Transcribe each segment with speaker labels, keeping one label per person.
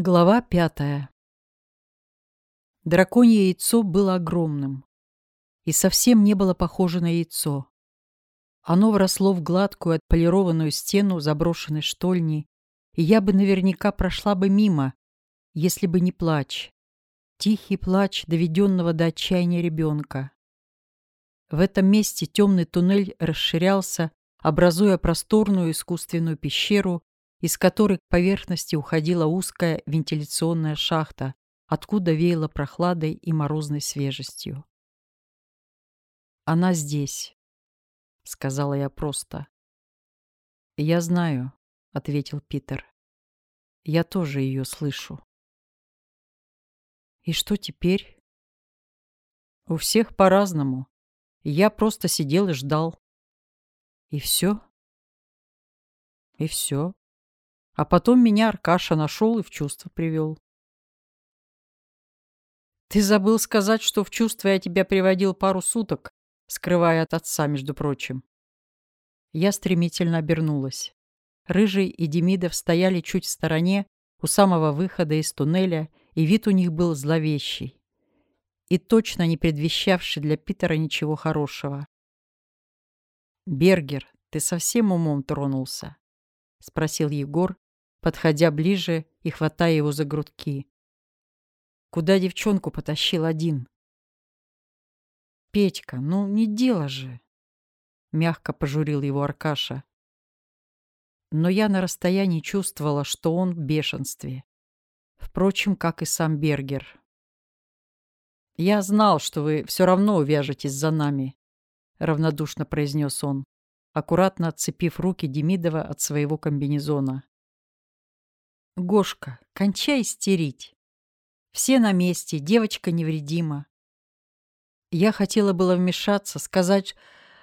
Speaker 1: Глава пятая. Драконье яйцо было огромным и совсем не было похоже на яйцо. Оно вросло в гладкую отполированную стену заброшенной штольни, и я бы наверняка прошла бы мимо, если бы не плач. Тихий плач доведенного до отчаяния ребенка. В этом месте темный туннель расширялся, образуя просторную искусственную пещеру, из которой к поверхности уходила узкая вентиляционная шахта, откуда веяло прохладой и морозной свежестью. «Она здесь», — сказала я просто. «Я знаю», — ответил Питер. «Я тоже ее слышу». «И что теперь?» «У всех по-разному. Я просто сидел и ждал». «И все?» «И все», а потом меня Аркаша нашел и в чувство привел. Ты забыл сказать, что в чувство я тебя приводил пару суток, скрывая от отца, между прочим. Я стремительно обернулась. Рыжий и Демидов стояли чуть в стороне, у самого выхода из туннеля, и вид у них был зловещий. И точно не предвещавший для Питера ничего хорошего. «Бергер, ты совсем умом тронулся?» — спросил Егор, подходя ближе и хватая его за грудки. Куда девчонку потащил один? «Петька, ну не дело же!» — мягко пожурил его Аркаша. Но я на расстоянии чувствовала, что он в бешенстве. Впрочем, как и сам Бергер. «Я знал, что вы все равно увяжетесь за нами», — равнодушно произнес он, аккуратно отцепив руки Демидова от своего комбинезона. Гошка, кончай истерить. Все на месте, девочка невредима. Я хотела было вмешаться, сказать,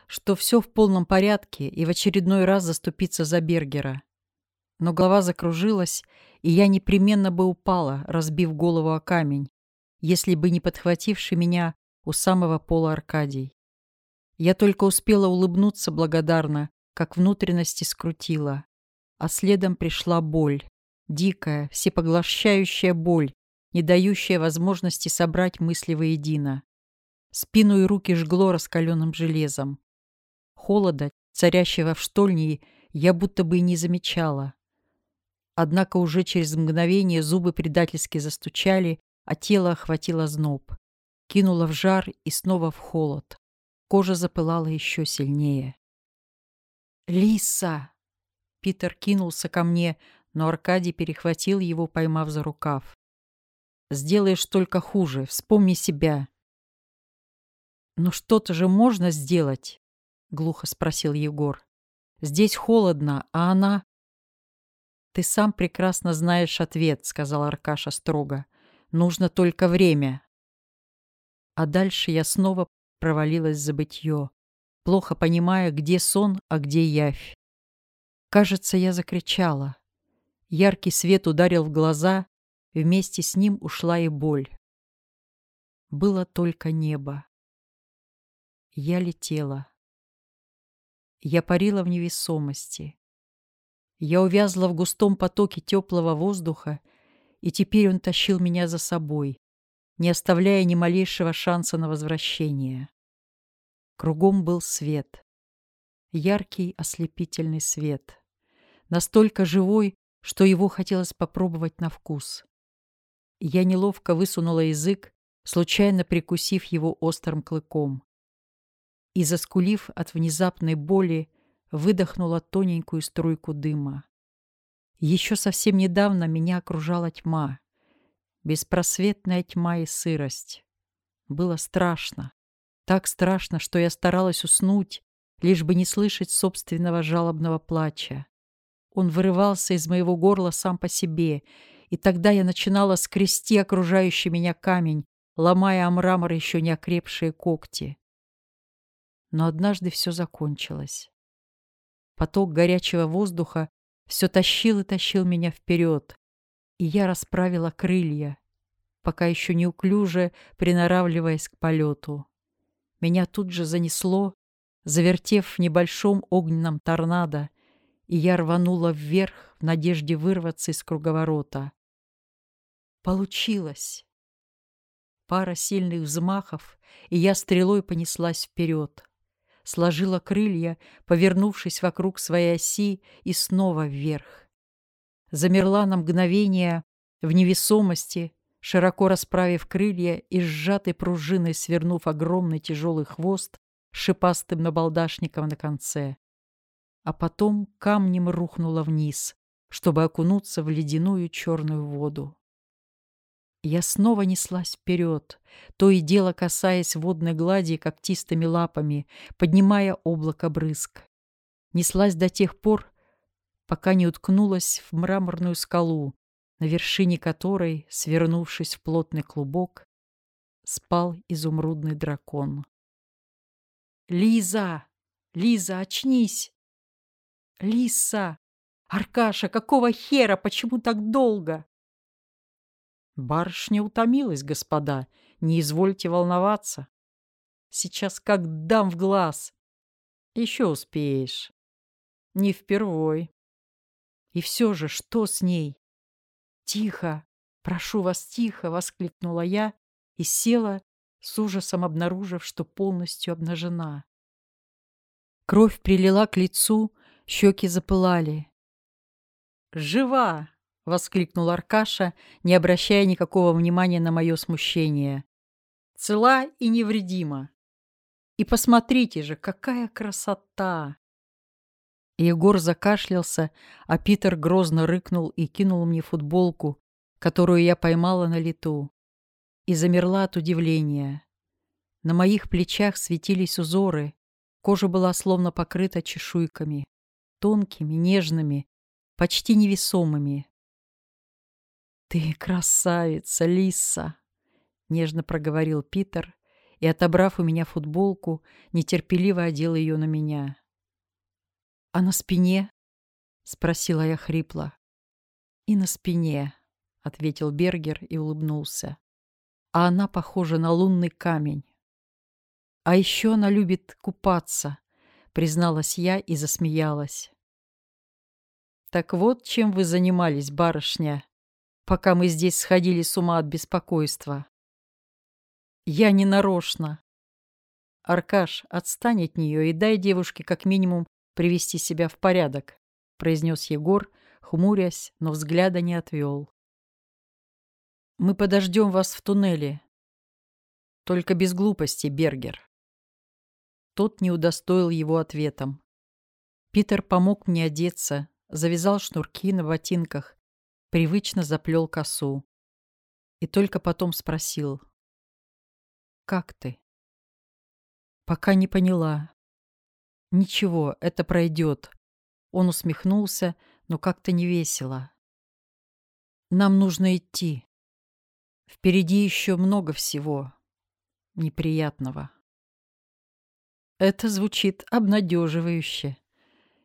Speaker 1: что все в полном порядке, и в очередной раз заступиться за Бергера. Но голова закружилась, и я непременно бы упала, разбив голову о камень, если бы не подхвативший меня у самого пола Аркадий. Я только успела улыбнуться благодарно, как внутренности скрутила, а следом пришла боль. Дикая, всепоглощающая боль, не дающая возможности собрать мысли воедино. Спину и руки жгло раскаленным железом. Холода, царящего в штольне, я будто бы и не замечала. Однако уже через мгновение зубы предательски застучали, а тело охватило зноб. Кинуло в жар и снова в холод. Кожа запылала еще сильнее. «Лиса!» Питер кинулся ко мне, но Аркадий перехватил его, поймав за рукав. «Сделаешь только хуже. Вспомни себя». «Ну что-то же можно сделать?» — глухо спросил Егор. «Здесь холодно, а она...» «Ты сам прекрасно знаешь ответ», — сказал Аркаша строго. «Нужно только время». А дальше я снова провалилась в забытье, плохо понимая, где сон, а где явь. Кажется, я закричала. Яркий свет ударил в глаза, вместе с ним ушла и боль. Было только небо. Я летела. Я парила в невесомости. Я увязла в густом потоке теплого воздуха, и теперь он тащил меня за собой, не оставляя ни малейшего шанса на возвращение. Кругом был свет. Яркий ослепительный свет. Настолько живой, что его хотелось попробовать на вкус. Я неловко высунула язык, случайно прикусив его острым клыком. И, заскулив от внезапной боли, выдохнула тоненькую струйку дыма. Еще совсем недавно меня окружала тьма, беспросветная тьма и сырость. Было страшно, так страшно, что я старалась уснуть, лишь бы не слышать собственного жалобного плача. Он вырывался из моего горла сам по себе, и тогда я начинала скрести окружающий меня камень, ломая о мрамор еще не окрепшие когти. Но однажды все закончилось. Поток горячего воздуха все тащил и тащил меня вперед, и я расправила крылья, пока еще неуклюже приноравливаясь к полету. Меня тут же занесло, завертев в небольшом огненном торнадо, и я рванула вверх в надежде вырваться из круговорота. Получилось. Пара сильных взмахов, и я стрелой понеслась вперед. Сложила крылья, повернувшись вокруг своей оси, и снова вверх. Замерла на мгновение в невесомости, широко расправив крылья и сжатой пружиной свернув огромный тяжелый хвост шипастым набалдашником на конце. А потом камнем рухнула вниз, чтобы окунуться в ледяную черную воду. Я снова неслась вперед, то и дело касаясь водной глади когтистыми лапами, поднимая облако брызг. Неслась до тех пор, пока не уткнулась в мраморную скалу, на вершине которой, свернувшись в плотный клубок, спал изумрудный дракон. «Лиза! Лиза, очнись!» «Лиса! Аркаша, какого хера? Почему так долго?» Барышня утомилась, господа. Не извольте волноваться. Сейчас как дам в глаз. Еще успеешь. Не впервой. И все же, что с ней? Тихо, прошу вас, тихо, воскликнула я и села, с ужасом обнаружив, что полностью обнажена. Кровь прилила к лицу, щеки запылали. «Жива!» — воскликнул Аркаша, не обращая никакого внимания на мое смущение. «Цела и невредима. И посмотрите же, какая красота!» Егор закашлялся, а Питер грозно рыкнул и кинул мне футболку, которую я поймала на лету, и замерла от удивления. На моих плечах светились узоры, кожа была словно покрыта чешуйками, тонкими, нежными, почти невесомыми. «Ты красавица, Лиса!» — нежно проговорил Питер и, отобрав у меня футболку, нетерпеливо одел ее на меня. «А на спине?» — спросила я хрипло. «И на спине», — ответил Бергер и улыбнулся. «А она похожа на лунный камень». «А еще она любит купаться», — призналась я и засмеялась. «Так вот, чем вы занимались, барышня?» пока мы здесь сходили с ума от беспокойства. Я не нарочно. Аркаш, отстань от нее и дай девушке как минимум привести себя в порядок, произнес Егор, хмурясь, но взгляда не отвел. Мы подождем вас в туннеле. Только без глупости, Бергер. Тот не удостоил его ответом. Питер помог мне одеться, завязал шнурки на ботинках привычно заплел косу. И только потом спросил. «Как ты?» «Пока не поняла». «Ничего, это пройдет». Он усмехнулся, но как-то не весело. «Нам нужно идти. Впереди еще много всего неприятного». Это звучит обнадеживающе.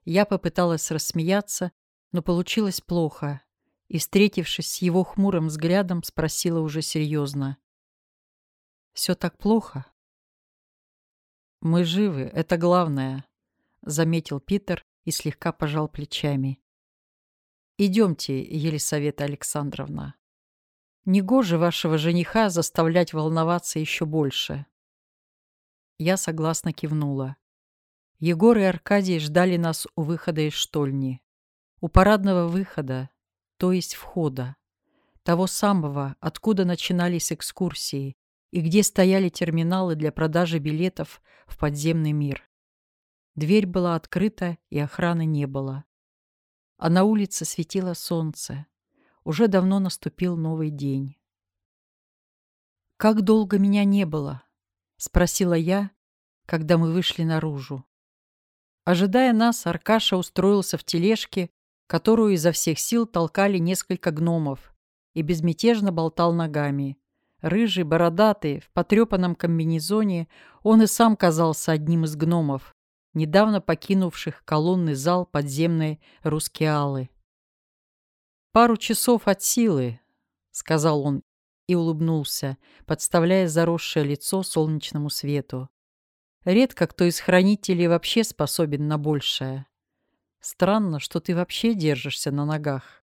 Speaker 1: Я попыталась рассмеяться, но получилось плохо и, встретившись с его хмурым взглядом, спросила уже серьезно. «Все так плохо?» «Мы живы, это главное», — заметил Питер и слегка пожал плечами. «Идемте, Елисавета Александровна. Негоже вашего жениха заставлять волноваться еще больше». Я согласно кивнула. Егор и Аркадий ждали нас у выхода из штольни. У парадного выхода, то есть входа, того самого, откуда начинались экскурсии и где стояли терминалы для продажи билетов в подземный мир. Дверь была открыта, и охраны не было. А на улице светило солнце. Уже давно наступил новый день. «Как долго меня не было?» — спросила я, когда мы вышли наружу. Ожидая нас, Аркаша устроился в тележке которую изо всех сил толкали несколько гномов, и безмятежно болтал ногами. Рыжий, бородатый, в потрепанном комбинезоне, он и сам казался одним из гномов, недавно покинувших колонный зал подземной Рускеалы. «Пару часов от силы», — сказал он и улыбнулся, подставляя заросшее лицо солнечному свету. Редко кто из хранителей вообще способен на большее. Странно, что ты вообще держишься на ногах.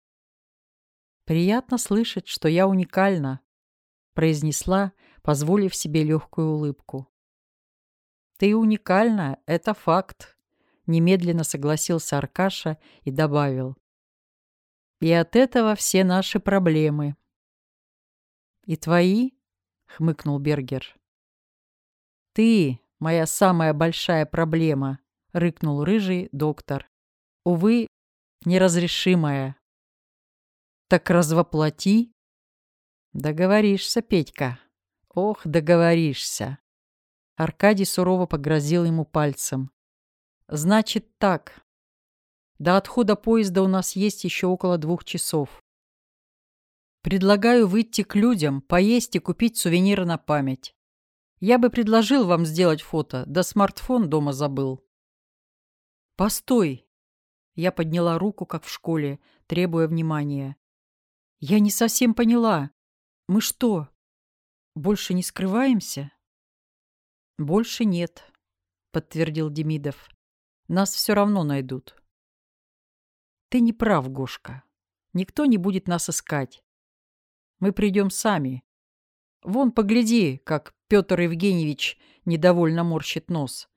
Speaker 1: «Приятно слышать, что я уникальна», — произнесла, позволив себе легкую улыбку. «Ты уникальна, это факт», — немедленно согласился Аркаша и добавил. «И от этого все наши проблемы». «И твои?» — хмыкнул Бергер. «Ты — моя самая большая проблема», — рыкнул рыжий доктор. «Увы, неразрешимая». «Так развоплоти». «Договоришься, Петька. Ох, договоришься». Аркадий сурово погрозил ему пальцем. «Значит так. До отхода поезда у нас есть еще около двух часов. Предлагаю выйти к людям, поесть и купить сувениры на память. Я бы предложил вам сделать фото, да смартфон дома забыл. Постой. Я подняла руку, как в школе, требуя внимания. Я не совсем поняла. Мы что, больше не скрываемся? Больше нет, подтвердил Демидов. Нас все равно найдут. Ты не прав, Гошка. Никто не будет нас искать. Мы придем сами. Вон, погляди, как Петр Евгеньевич недовольно морщит нос.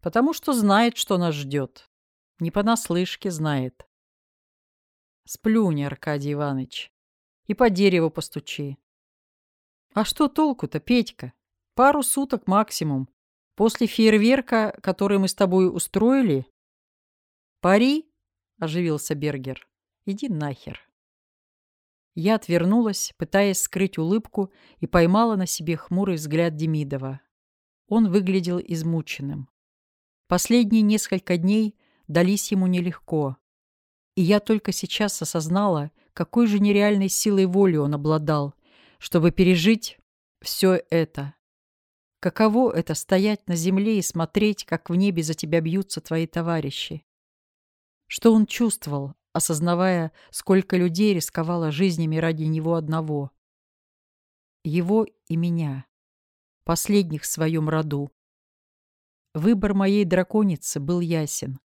Speaker 1: Потому что знает, что нас ждет. Не понаслышке знает. Сплюнь, Аркадий Иванович, и по дереву постучи. А что толку-то, Петька? Пару суток максимум. После фейерверка, который мы с тобой устроили? Пари? Оживился Бергер. Иди нахер. Я отвернулась, пытаясь скрыть улыбку, и поймала на себе хмурый взгляд Демидова. Он выглядел измученным. Последние несколько дней дались ему нелегко. И я только сейчас осознала, какой же нереальной силой воли он обладал, чтобы пережить все это. Каково это стоять на земле и смотреть, как в небе за тебя бьются твои товарищи? Что он чувствовал, осознавая, сколько людей рисковало жизнями ради него одного. Его и меня, последних в своем роду. Выбор моей драконицы был ясен.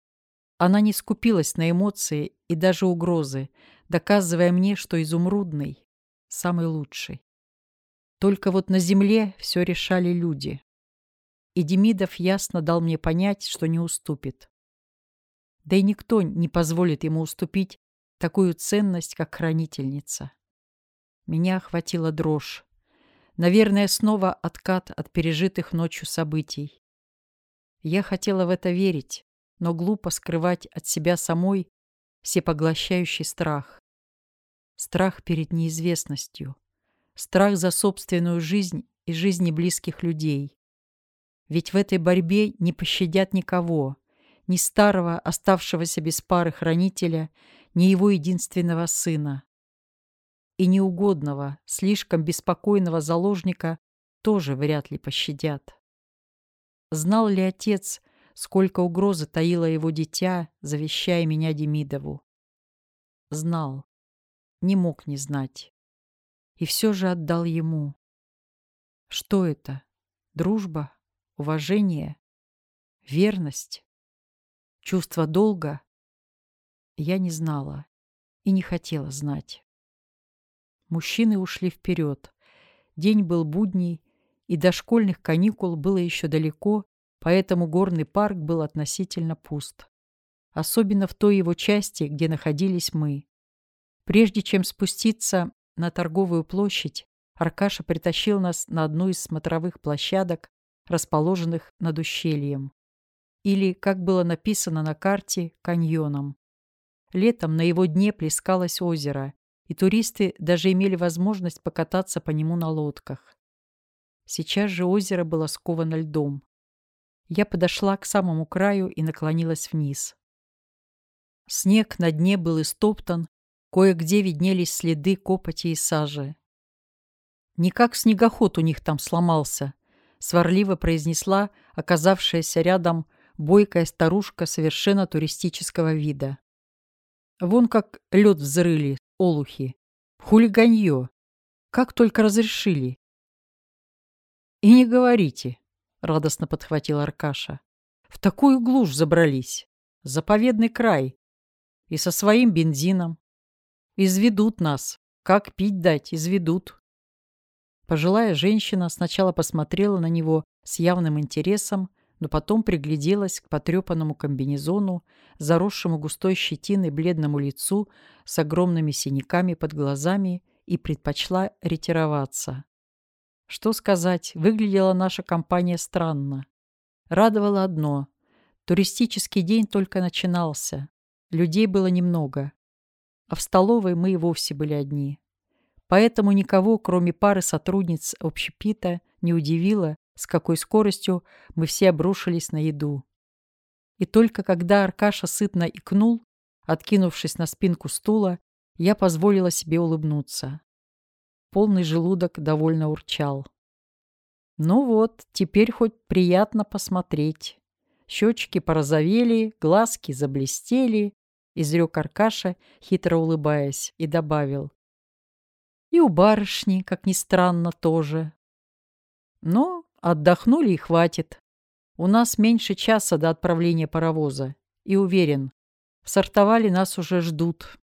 Speaker 1: Она не скупилась на эмоции и даже угрозы, доказывая мне, что изумрудный — самый лучший. Только вот на земле все решали люди. И Демидов ясно дал мне понять, что не уступит. Да и никто не позволит ему уступить такую ценность, как хранительница. Меня охватила дрожь. Наверное, снова откат от пережитых ночью событий. Я хотела в это верить, но глупо скрывать от себя самой всепоглощающий страх. Страх перед неизвестностью. Страх за собственную жизнь и жизни близких людей. Ведь в этой борьбе не пощадят никого ни старого, оставшегося без пары хранителя, ни его единственного сына. И неугодного, слишком беспокойного заложника тоже вряд ли пощадят. Знал ли отец, сколько угрозы таило его дитя, завещая меня Демидову? Знал. Не мог не знать. И все же отдал ему. Что это? Дружба? Уважение? Верность? Чувство долга я не знала и не хотела знать. Мужчины ушли вперед. День был будний, и до школьных каникул было еще далеко, поэтому горный парк был относительно пуст. Особенно в той его части, где находились мы. Прежде чем спуститься на торговую площадь, Аркаша притащил нас на одну из смотровых площадок, расположенных над ущельем или, как было написано на карте, каньоном. Летом на его дне плескалось озеро, и туристы даже имели возможность покататься по нему на лодках. Сейчас же озеро было сковано льдом. Я подошла к самому краю и наклонилась вниз. Снег на дне был истоптан, кое-где виднелись следы копоти и сажи. «Не как снегоход у них там сломался», — сварливо произнесла оказавшаяся рядом бойкая старушка совершенно туристического вида. Вон как лед взрыли, олухи. Хулиганье. Как только разрешили. И не говорите, радостно подхватил Аркаша. В такую глушь забрались. Заповедный край. И со своим бензином. Изведут нас, Как пить дать, изведут. Пожилая женщина сначала посмотрела на него с явным интересом, но потом пригляделась к потрепанному комбинезону, заросшему густой щетиной бледному лицу с огромными синяками под глазами и предпочла ретироваться. Что сказать, выглядела наша компания странно. Радовало одно – туристический день только начинался, людей было немного, а в столовой мы и вовсе были одни. Поэтому никого, кроме пары сотрудниц общепита, не удивило, с какой скоростью мы все обрушились на еду. И только когда Аркаша сытно икнул, откинувшись на спинку стула, я позволила себе улыбнуться. Полный желудок довольно урчал. Ну вот, теперь хоть приятно посмотреть. Щечки порозовели, глазки заблестели, изрек Аркаша, хитро улыбаясь, и добавил. И у барышни, как ни странно, тоже. Но отдохнули и хватит. У нас меньше часа до отправления паровоза. И уверен, сортовали нас уже ждут.